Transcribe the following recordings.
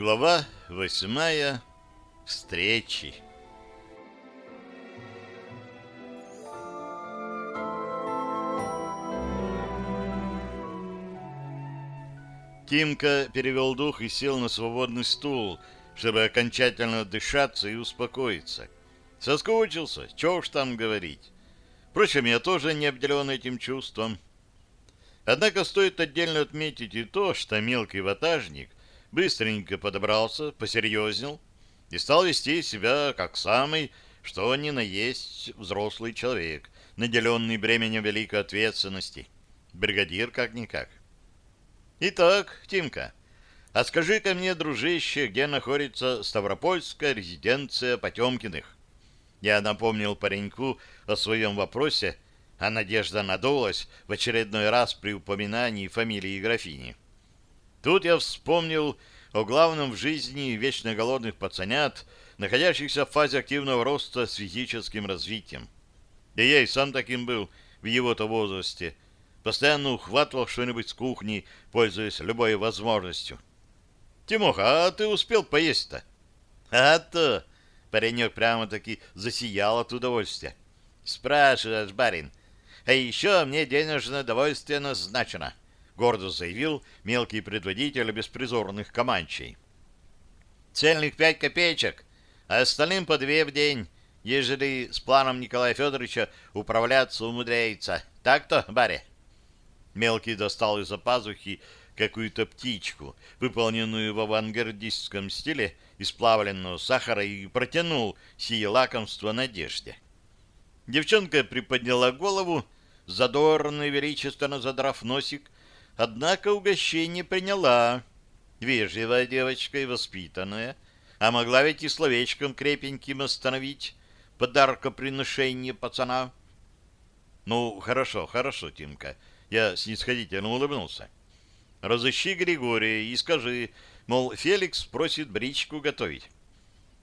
Глава восьмая. Встречи. Тимка перевел дух и сел на свободный стул, чтобы окончательно дышаться и успокоиться. Соскучился, чего уж там говорить. Впрочем, я тоже не обделен этим чувством. Однако стоит отдельно отметить и то, что мелкий ватажник быстренько подобрался, посерьезнел и стал вести себя как самый, что ни на есть взрослый человек, наделенный бременем великой ответственности. Бригадир как-никак. Итак, Тимка, а скажи-ка мне, дружище, где находится Ставропольская резиденция Потемкиных? Я напомнил пареньку о своем вопросе, а надежда надулась в очередной раз при упоминании фамилии графини. Тут я вспомнил о главном в жизни вечно голодных пацанят, находящихся в фазе активного роста с физическим развитием. Да я и сам таким был в его-то возрасте. Постоянно ухватывал что-нибудь с кухни, пользуясь любой возможностью. «Тимоха, а ты успел поесть-то?» «А то!» — паренек прямо-таки засиял от удовольствия. «Спрашиваешь, барин, а еще мне денежное довольствие назначено гордо заявил мелкий предводитель беспризорных команчей. Цельных пять копеечек, а остальным по две в день, ежели с планом Николая Федоровича управляться умудряется. Так-то, баре? Мелкий достал из-за пазухи какую-то птичку, выполненную в авангардистском стиле из плавленного сахара, и протянул сие лакомство Надежде. Девчонка приподняла голову, задорно и величественно задрав носик, Однако угощение приняла. Вежливая девочка и воспитанная, а могла ведь и словечком крепеньким остановить подаркоприношение пацана. Ну, хорошо, хорошо, Тимка. Я снисходительно улыбнулся. Разыщи Григория и скажи, мол, Феликс просит бричку готовить.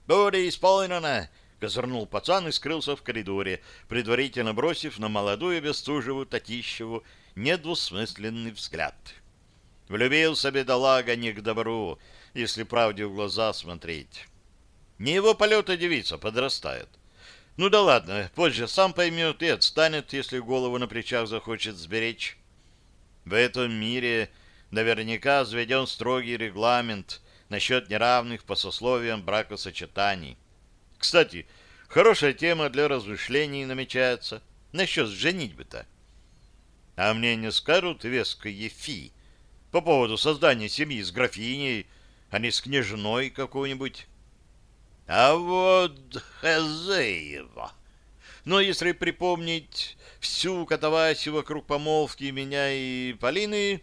«Будет исполнено!» — козырнул пацан и скрылся в коридоре, предварительно бросив на молодую Бестужеву Татищеву недвусмысленный взгляд. Влюбился бедолага не к добру, если правде в глаза смотреть. Не его полета девица подрастает. Ну да ладно, позже сам поймет и отстанет, если голову на плечах захочет сберечь. В этом мире наверняка заведен строгий регламент насчет неравных по сословиям бракосочетаний. Кстати, хорошая тема для размышлений намечается. Насчет женитьбы-то. А мне не скажут веское фи по поводу создания семьи с графиней, а не с княжной какой-нибудь. А вот хозяева. Но если припомнить всю катавасию вокруг помолвки меня и Полины,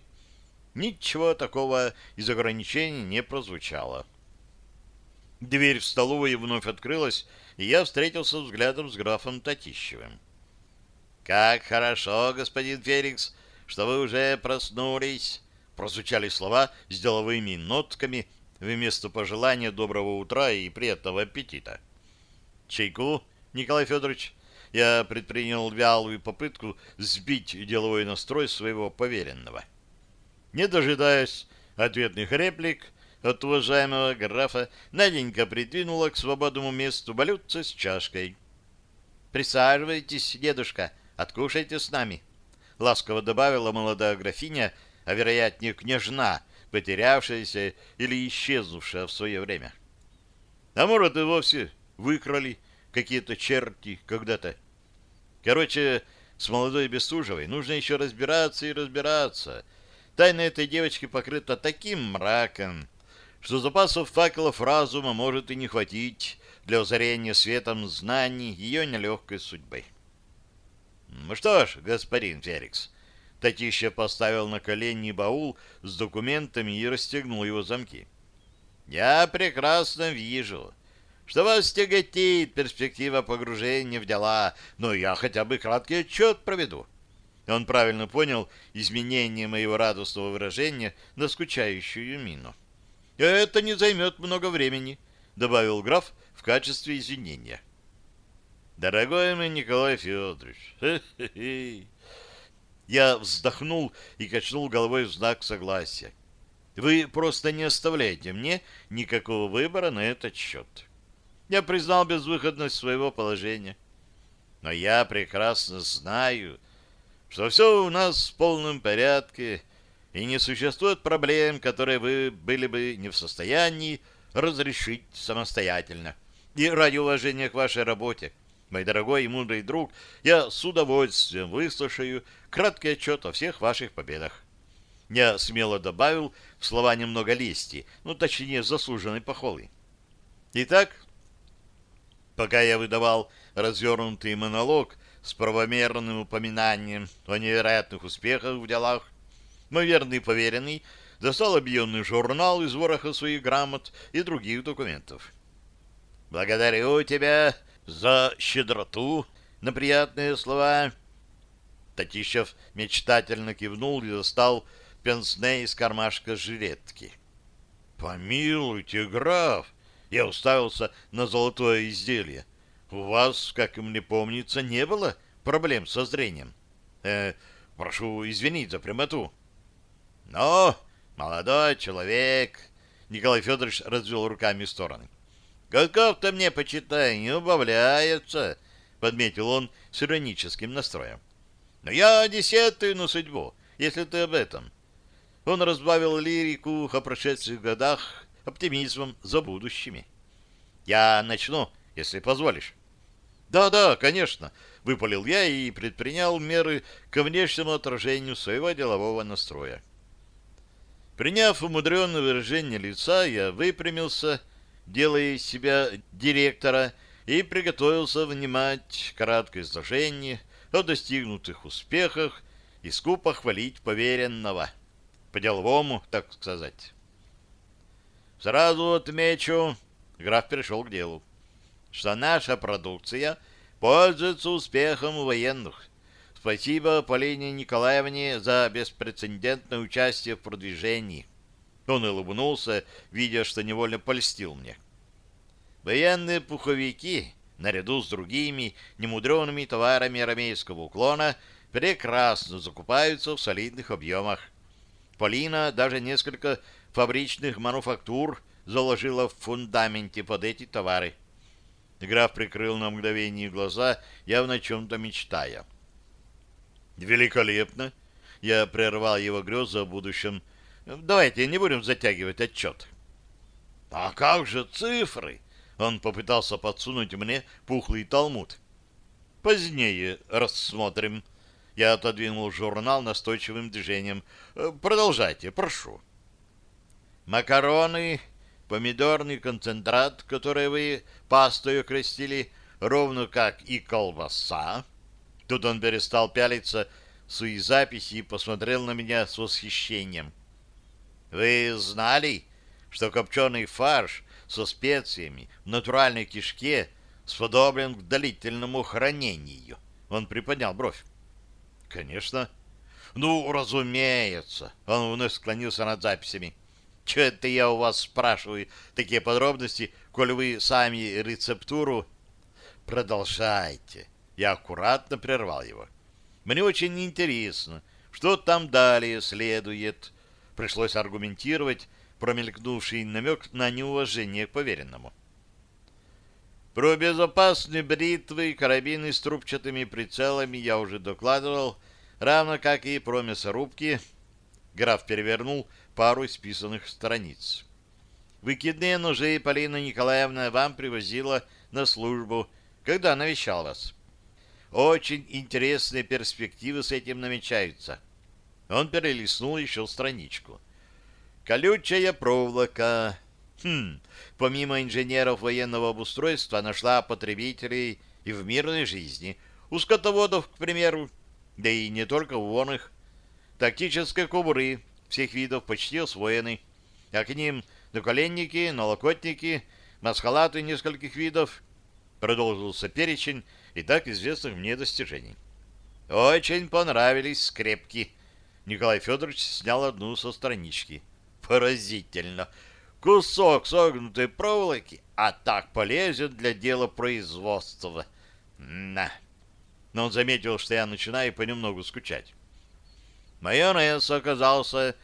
ничего такого из ограничений не прозвучало. Дверь в столовую вновь открылась, и я встретился взглядом с графом Татищевым. «Как хорошо, господин Феликс, что вы уже проснулись!» Прозвучали слова с деловыми нотками вместо пожелания доброго утра и приятного аппетита. «Чайку, Николай Федорович?» Я предпринял вялую попытку сбить деловой настрой своего поверенного. Не дожидаясь ответных реплик от уважаемого графа, Наденька придвинула к свободному месту блюдце с чашкой. «Присаживайтесь, дедушка», Откушайте с нами. Ласково добавила молодая графиня, а вероятнее княжна, потерявшаяся или исчезнувшая в свое время. А может и вовсе выкрали какие-то черти когда-то. Короче, с молодой Бестужевой нужно еще разбираться и разбираться. Тайна этой девочки покрыта таким мраком, что запасов факелов разума может и не хватить для озарения светом знаний ее нелегкой судьбы. Ну что ж, господин Феликс, Татища поставил на колени баул с документами и расстегнул его замки. Я прекрасно вижу, что вас тяготеет перспектива погружения в дела, но я хотя бы краткий отчет проведу. Он правильно понял изменение моего радостного выражения на скучающую мину. «Это не займет много времени», — добавил граф в качестве извинения. Дорогой мой Николай Федорович, я вздохнул и качнул головой в знак согласия. Вы просто не оставляете мне никакого выбора на этот счет. Я признал безвыходность своего положения. Но я прекрасно знаю, что все у нас в полном порядке, и не существует проблем, которые вы были бы не в состоянии разрешить самостоятельно. И ради уважения к вашей работе, мой дорогой и мудрый друг, я с удовольствием выслушаю краткий отчет о всех ваших победах. Я смело добавил в слова немного лести, ну, точнее, заслуженной похвалы. Итак, пока я выдавал развернутый монолог с правомерным упоминанием о невероятных успехах в делах, мой верный поверенный достал объемный журнал из вороха своих грамот и других документов. «Благодарю тебя за щедроту на приятные слова». Татищев мечтательно кивнул и достал пенсне из кармашка жилетки. «Помилуйте, граф!» Я уставился на золотое изделие. «У вас, как мне помнится, не было проблем со зрением. Э, прошу извинить за прямоту». «Но, молодой человек!» Николай Федорович развел руками в стороны. «Каков-то мне, почитай, не убавляется!» Подметил он с ироническим настроем. «Но я десятую на судьбу, если ты об этом. Он разбавил лирику о прошедших годах оптимизмом за будущими. «Я начну, если позволишь». «Да-да, конечно», — выпалил я и предпринял меры ко внешнему отражению своего делового настроя. Приняв умудренное выражение лица, я выпрямился, делая из себя директора, и приготовился внимать краткое изложение о достигнутых успехах и скупо хвалить поверенного по-деловому, так сказать. Сразу отмечу, граф перешел к делу, что наша продукция пользуется успехом у военных. Спасибо Полине Николаевне за беспрецедентное участие в продвижении. Он улыбнулся, видя, что невольно польстил мне. Военные пуховики, наряду с другими немудреными товарами арамейского уклона, прекрасно закупаются в солидных объемах. Полина даже несколько фабричных мануфактур заложила в фундаменте под эти товары. Граф прикрыл на мгновение глаза, явно о чем-то мечтая. «Великолепно!» Я прервал его грезы о будущем. «Давайте не будем затягивать отчет». «А как же цифры?» Он попытался подсунуть мне пухлый талмуд. «Позднее рассмотрим», я отодвинул журнал настойчивым движением. «Э, «Продолжайте, прошу». «Макароны, помидорный концентрат, который вы пастой окрестили, ровно как и колбаса». Тут он перестал пялиться свои записи и посмотрел на меня с восхищением. «Вы знали, что копченый фарш со специями в натуральной кишке сподоблен к длительному хранению?» Он приподнял бровь. Конечно. Ну, разумеется. Он вновь склонился над записями. Че это я у вас спрашиваю такие подробности, коль вы сами рецептуру... Продолжайте. Я аккуратно прервал его. Мне очень интересно, что там далее следует. Пришлось аргументировать промелькнувший намек на неуважение к поверенному. Про безопасные бритвы и карабины с трубчатыми прицелами я уже докладывал, равно как и про мясорубки. Граф перевернул пару исписанных страниц. Выкидные ножи Полина Николаевна вам привозила на службу, когда навещал вас. Очень интересные перспективы с этим намечаются. Он перелистнул еще страничку. Колючая проволока. Хм, помимо инженеров военного обустройства, нашла потребителей и в мирной жизни. У скотоводов, к примеру, да и не только у воных. Тактические кобуры всех видов почти освоены, а к ним наколенники, налокотники, масхалаты нескольких видов. Продолжился перечень и так известных мне достижений. Очень понравились скрепки. Николай Федорович снял одну со странички. Поразительно кусок согнутой проволоки, а так полезен для дела производства. На. Но он заметил, что я начинаю понемногу скучать. Майонез оказался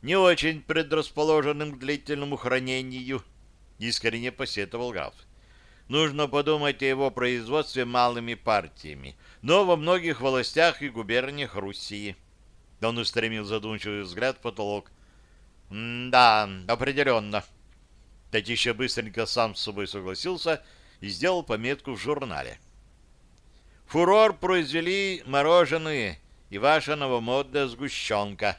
не очень предрасположенным к длительному хранению, искренне посетовал граф. Нужно подумать о его производстве малыми партиями, но во многих властях и губерниях Руси. Он устремил задумчивый взгляд в потолок. «Да, определенно». Татища быстренько сам с собой согласился и сделал пометку в журнале. «Фурор произвели мороженые и ваша новомодная сгущенка».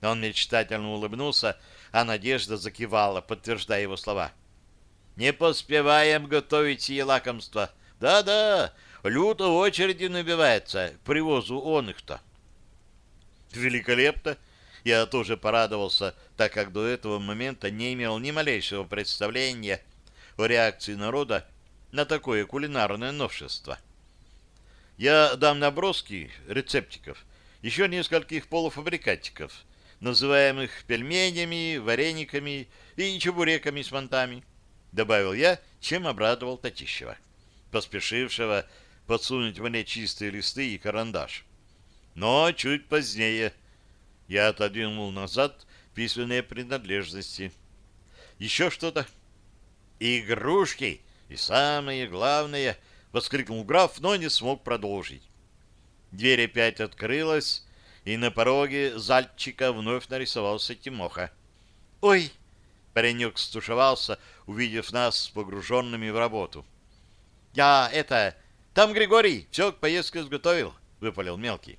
Он мечтательно улыбнулся, а Надежда закивала, подтверждая его слова. «Не поспеваем готовить сие лакомства. Да-да, люто очереди набивается к привозу он их-то». «Великолепно!» Я тоже порадовался, так как до этого момента не имел ни малейшего представления о реакции народа на такое кулинарное новшество. Я дам наброски рецептиков еще нескольких полуфабрикатиков, называемых пельменями, варениками и чебуреками с мантами, добавил я, чем обрадовал Татищева, поспешившего подсунуть мне чистые листы и карандаш. Но чуть позднее я отодвинул назад письменные принадлежности. Еще что-то? Игрушки! И самое главное, воскликнул граф, но не смог продолжить. Дверь опять открылась, и на пороге зальчика вновь нарисовался Тимоха. «Ой!» — паренек стушевался, увидев нас погруженными в работу. «Я это... Там Григорий все к поездке сготовил», — выпалил мелкий.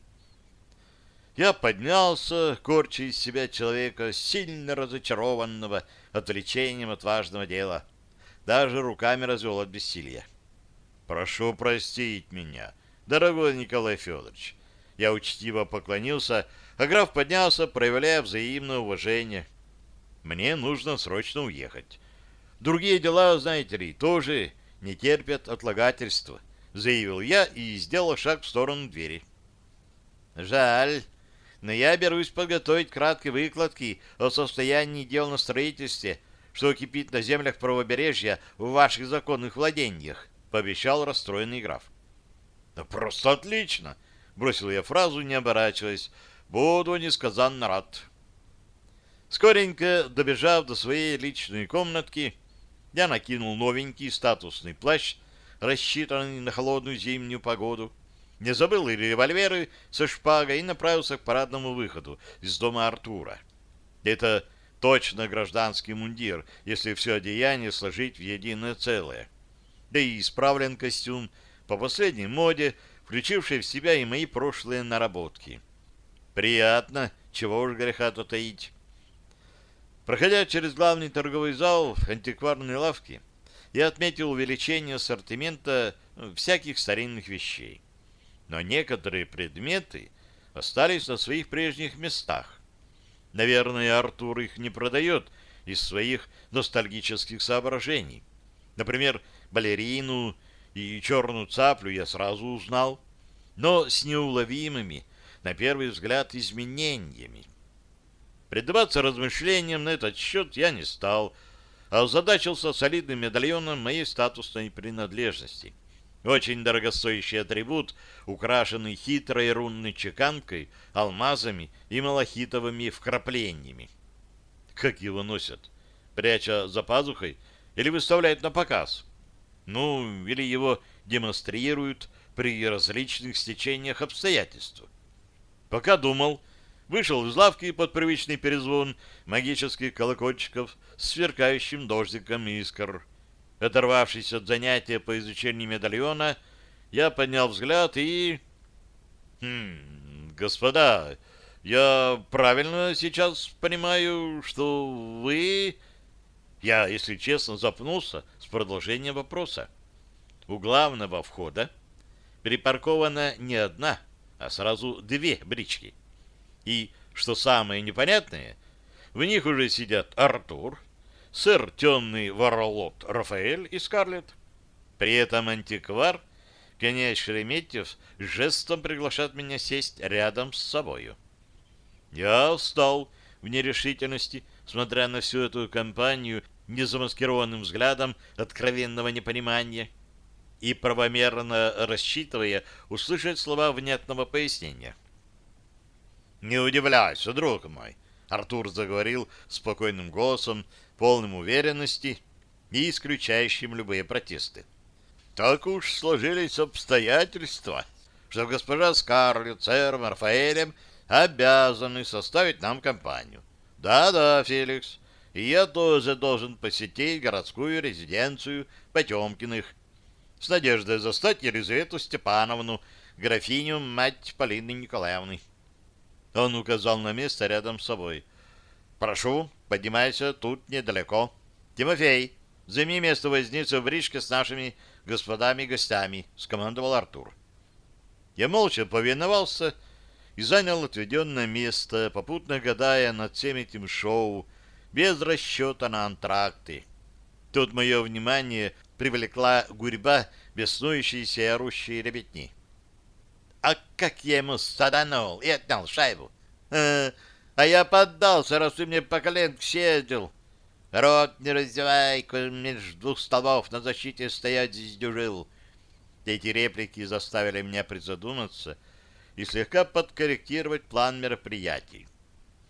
Я поднялся, корча из себя человека, сильно разочарованного отвлечением от важного дела. Даже руками развел от бессилия. «Прошу простить меня, дорогой Николай Федорович», я учтиво поклонился, а граф поднялся, проявляя взаимное уважение. Мне нужно срочно уехать. Другие дела, знаете ли, тоже не терпят отлагательства, заявил я и сделал шаг в сторону двери. Жаль, но я берусь подготовить краткие выкладки о состоянии дел на строительстве, что кипит на землях правобережья в ваших законных владениях, пообещал расстроенный граф. Да просто отлично! Бросил я фразу, не оборачиваясь. Буду несказанно рад. Скоренько добежав до своей личной комнатки, я накинул новенький статусный плащ, рассчитанный на холодную зимнюю погоду, не забыл и револьверы со шпагой и направился к парадному выходу из дома Артура. Это точно гражданский мундир, если все одеяние сложить в единое целое. Да и исправлен костюм по последней моде, включивший в себя и мои прошлые наработки. Приятно, чего уж греха-то таить. Проходя через главный торговый зал антикварной лавки, я отметил увеличение ассортимента ну, всяких старинных вещей. Но некоторые предметы остались на своих прежних местах. Наверное, Артур их не продает из своих ностальгических соображений. Например, балерину и черную цаплю я сразу узнал, но с неуловимыми, на первый взгляд, изменениями. Предаваться размышлениям на этот счет я не стал, а озадачился солидным медальоном моей статусной принадлежности. Очень дорогостоящий атрибут, украшенный хитрой рунной чеканкой, алмазами и малахитовыми вкраплениями. Как его носят? Пряча за пазухой или выставляют на показ? Ну, или его демонстрируют при различных стечениях обстоятельств. Пока думал, вышел из лавки под привычный перезвон магических колокольчиков с сверкающим дождиком искр. Оторвавшись от занятия по изучению медальона, я поднял взгляд и... «Хм, господа, я правильно сейчас понимаю, что вы...» Я, если честно, запнулся с продолжением вопроса. У главного входа припаркована не одна, а сразу две брички. И, что самое непонятное, в них уже сидят Артур, сэр темный воролот Рафаэль и Скарлетт. При этом антиквар, князь Шереметьев, жестом приглашает меня сесть рядом с собою. Я встал в нерешительности, смотря на всю эту компанию незамаскированным взглядом откровенного непонимания и правомерно рассчитывая услышать слова внятного пояснения. «Не удивляйся, друг мой, Артур заговорил спокойным голосом, полным уверенности и исключающим любые протесты. Так уж сложились обстоятельства, что госпожа Скарлетт сэром Рафаэлем обязаны составить нам компанию. Да-да, Феликс, и я тоже должен посетить городскую резиденцию Потемкиных с надеждой застать Елизавету Степановну, графиню, мать Полины Николаевны. Он указал на место рядом с собой. «Прошу, поднимайся, тут недалеко. Тимофей, займи место возницы в бричке с нашими господами-гостями», — скомандовал Артур. Я молча повиновался и занял отведенное место, попутно гадая над всем этим шоу, без расчета на антракты. Тут мое внимание привлекла гурьба беснующейся и орущей ребятни. А как я ему саданул и отнял шайбу? А, а я поддался, раз ты мне по коленке съездил. Рот не раздевай, между двух столбов на защите стоять здесь дюжил. Эти реплики заставили меня призадуматься и слегка подкорректировать план мероприятий.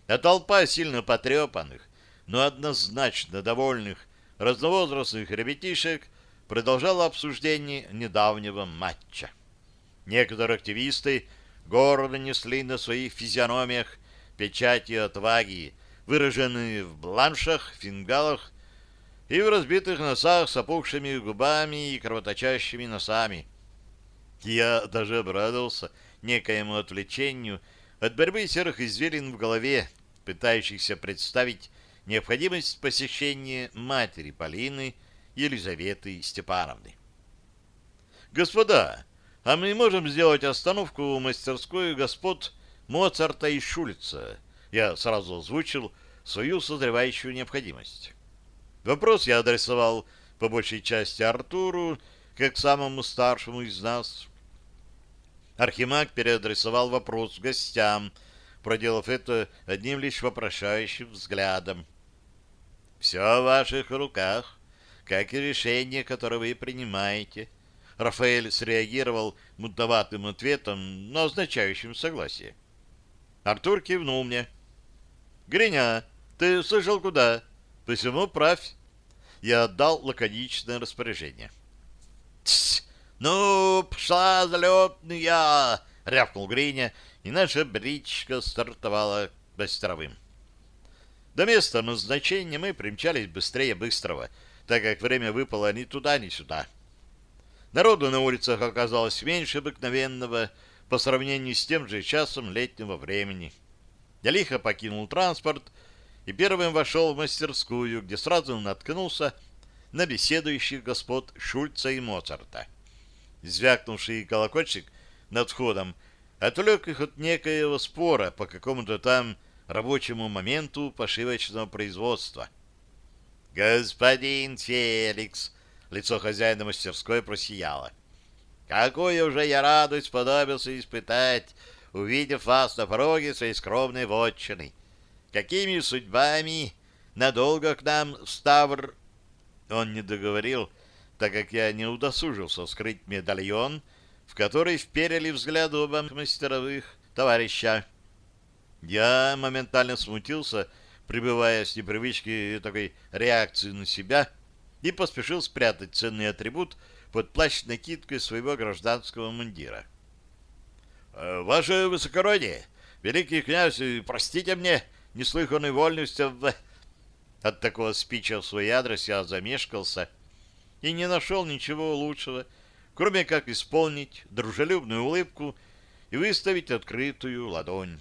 А толпа сильно потрепанных, но однозначно довольных разновозрастных ребятишек продолжала обсуждение недавнего матча. Некоторые активисты гордо несли на своих физиономиях печати отваги, выраженные в бланшах, фингалах и в разбитых носах с опухшими губами и кровоточащими носами. Я даже обрадовался некоему отвлечению от борьбы серых извилин в голове, пытающихся представить необходимость посещения матери Полины Елизаветы Степановны. «Господа, а мы можем сделать остановку в мастерской господ Моцарта и Шульца?» Я сразу озвучил свою созревающую необходимость. Вопрос я адресовал по большей части Артуру, как самому старшему из нас. Архимаг переадресовал вопрос гостям, проделав это одним лишь вопрошающим взглядом. «Все в ваших руках, как и решение, которое вы принимаете». Рафаэль среагировал мутноватым ответом, но означающим согласие. Артур кивнул мне. «Гриня, ты слышал куда? Посему правь». Я отдал лаконичное распоряжение. «Тсс! Ну, пшла залетная!» — рявкнул Гриня, и наша бричка стартовала быстровым. До места назначения мы примчались быстрее быстрого, так как время выпало ни туда, ни сюда. Народу на улицах оказалось меньше обыкновенного по сравнению с тем же часом летнего времени. Я лихо покинул транспорт и первым вошел в мастерскую, где сразу наткнулся на беседующих господ Шульца и Моцарта. Звякнувший колокольчик над входом отвлек их от некоего спора по какому-то там рабочему моменту пошивочного производства. «Господин Феликс!» — лицо хозяина мастерской просияло. «Какую уже я радость подобился испытать, увидев вас на пороге своей скромной вотчины! Какими судьбами надолго к нам Ставр...» Он не договорил, так как я не удосужился скрыть медальон, в который вперили взгляд оба мастеровых товарища. Я моментально смутился, пребывая с непривычки такой реакции на себя, и поспешил спрятать ценный атрибут под плащ-накидкой своего гражданского мундира. «Э, «Ваше высокородие, великий князь, простите мне неслыханной вольностью в...» От такого спича в свой адрес я замешкался и не нашел ничего лучшего, кроме как исполнить дружелюбную улыбку и выставить открытую ладонь.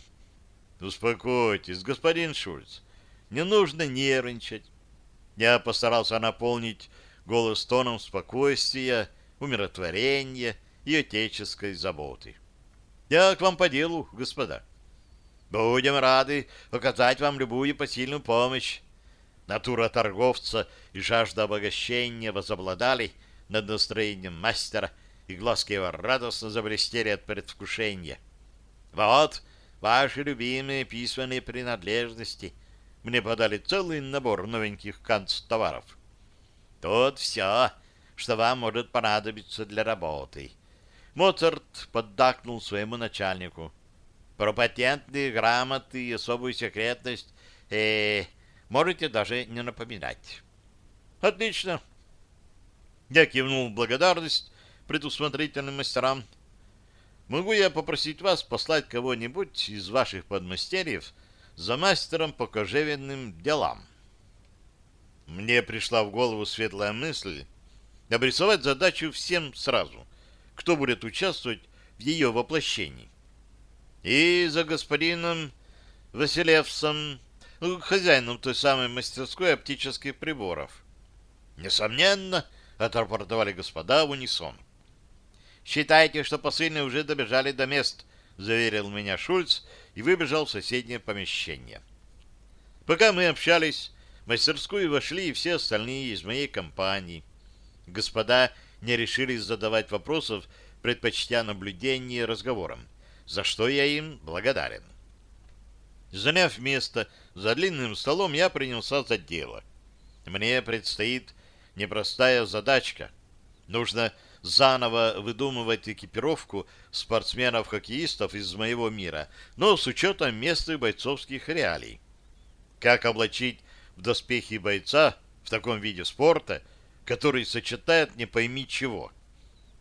Успокойтесь, господин Шульц. Не нужно нервничать. Я постарался наполнить голос тоном спокойствия, умиротворения и отеческой заботы. Я к вам по делу, господа. Будем рады оказать вам любую посильную помощь. Натура торговца и жажда обогащения возобладали над настроением мастера, и глазки его радостно заблестели от предвкушения. Вот ваши любимые письменные принадлежности. Мне подали целый набор новеньких канцтоваров. Тут все, что вам может понадобиться для работы. Моцарт поддакнул своему начальнику. Про патентные грамоты и особую секретность э, можете даже не напоминать. Отлично. Я кивнул благодарность предусмотрительным мастерам. Могу я попросить вас послать кого-нибудь из ваших подмастерьев за мастером по кожевенным делам? Мне пришла в голову светлая мысль обрисовать задачу всем сразу, кто будет участвовать в ее воплощении. И за господином Василевсом, ну, хозяином той самой мастерской оптических приборов. Несомненно, отрапортовали господа в унисон. «Считайте, что посыльные уже добежали до мест», — заверил меня Шульц и выбежал в соседнее помещение. Пока мы общались, в мастерскую вошли и все остальные из моей компании. Господа не решились задавать вопросов, предпочтя наблюдение разговором, за что я им благодарен. Заняв место за длинным столом, я принялся за дело. Мне предстоит непростая задачка. Нужно заново выдумывать экипировку спортсменов-хоккеистов из моего мира, но с учетом местных бойцовских реалий. Как облачить в доспехи бойца в таком виде спорта, который сочетает не пойми чего.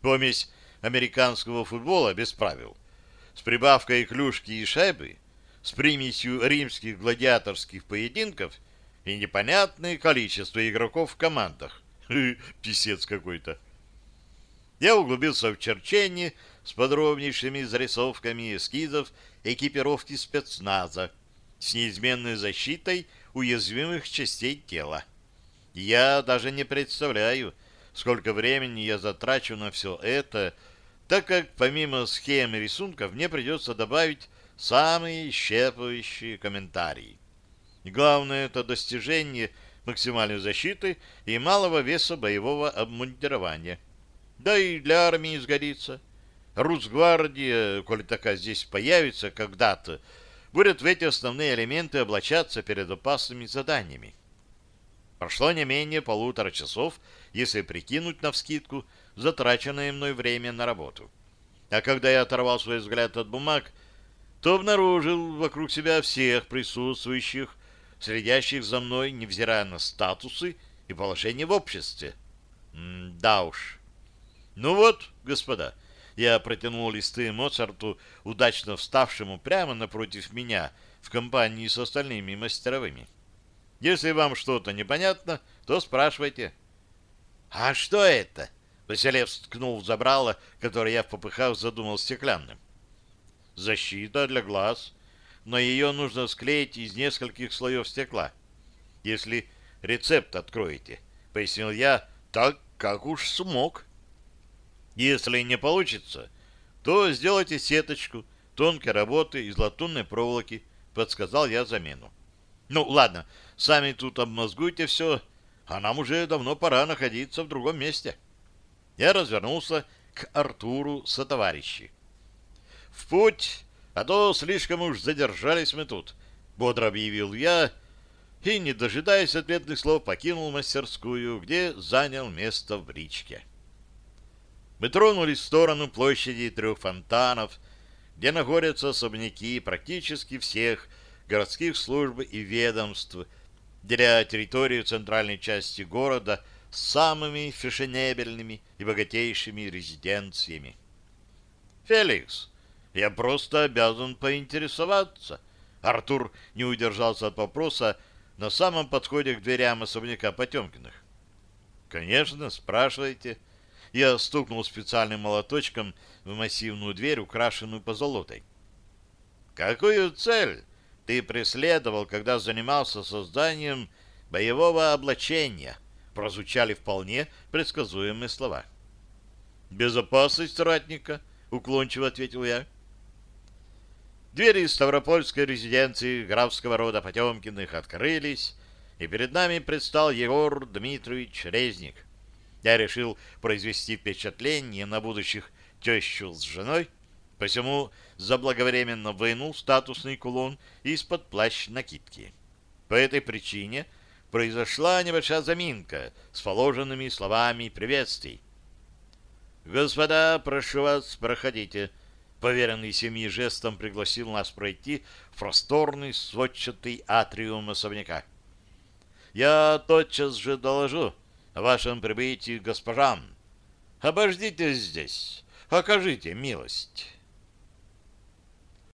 Помесь американского футбола без правил, с прибавкой клюшки и шайбы, с примесью римских гладиаторских поединков и непонятное количество игроков в командах. Писец какой-то. Я углубился в черчение с подробнейшими зарисовками эскизов экипировки спецназа с неизменной защитой уязвимых частей тела. Я даже не представляю, сколько времени я затрачу на все это, так как помимо схем и рисунков мне придется добавить самые исчерпывающие комментарии. Главное это достижение максимальной защиты и малого веса боевого обмундирования. Да и для армии сгодится. Русгвардия, коли такая здесь появится когда-то, будет в эти основные элементы облачаться перед опасными заданиями. Прошло не менее полутора часов, если прикинуть навскидку затраченное мной время на работу. А когда я оторвал свой взгляд от бумаг, то обнаружил вокруг себя всех присутствующих, следящих за мной, невзирая на статусы и положение в обществе. М да уж. Ну вот, господа, я протянул листы Моцарту, удачно вставшему прямо напротив меня в компании с остальными мастеровыми. Если вам что-то непонятно, то спрашивайте. — А что это? — Василев ткнул в забрало, которое я в попыхах задумал стеклянным. — Защита для глаз, но ее нужно склеить из нескольких слоев стекла. Если рецепт откроете, — пояснил я, — так как уж смог. — если не получится, то сделайте сеточку тонкой работы из латунной проволоки, подсказал я замену. Ну, ладно, сами тут обмозгуйте все, а нам уже давно пора находиться в другом месте. Я развернулся к Артуру со товарищи. В путь, а то слишком уж задержались мы тут, бодро объявил я, и, не дожидаясь ответных слов, покинул мастерскую, где занял место в бричке. Мы тронулись в сторону площади трех фонтанов, где находятся особняки практически всех городских служб и ведомств, деля территорию центральной части города с самыми фешенебельными и богатейшими резиденциями. «Феликс, я просто обязан поинтересоваться». Артур не удержался от вопроса на самом подходе к дверям особняка Потемкиных. «Конечно, спрашивайте». Я стукнул специальным молоточком в массивную дверь, украшенную позолотой. «Какую цель ты преследовал, когда занимался созданием боевого облачения?» прозвучали вполне предсказуемые слова. «Безопасность ратника», — уклончиво ответил я. Двери Ставропольской резиденции графского рода Потемкиных открылись, и перед нами предстал Егор Дмитриевич Резник — я решил произвести впечатление на будущих тещу с женой, посему заблаговременно вынул статусный кулон из-под плащ накидки. По этой причине произошла небольшая заминка с положенными словами приветствий. «Господа, прошу вас, проходите», — Поверенный семьи жестом пригласил нас пройти в просторный сводчатый атриум особняка. «Я тотчас же доложу о вашем прибытии госпожам. Обождите здесь, окажите милость».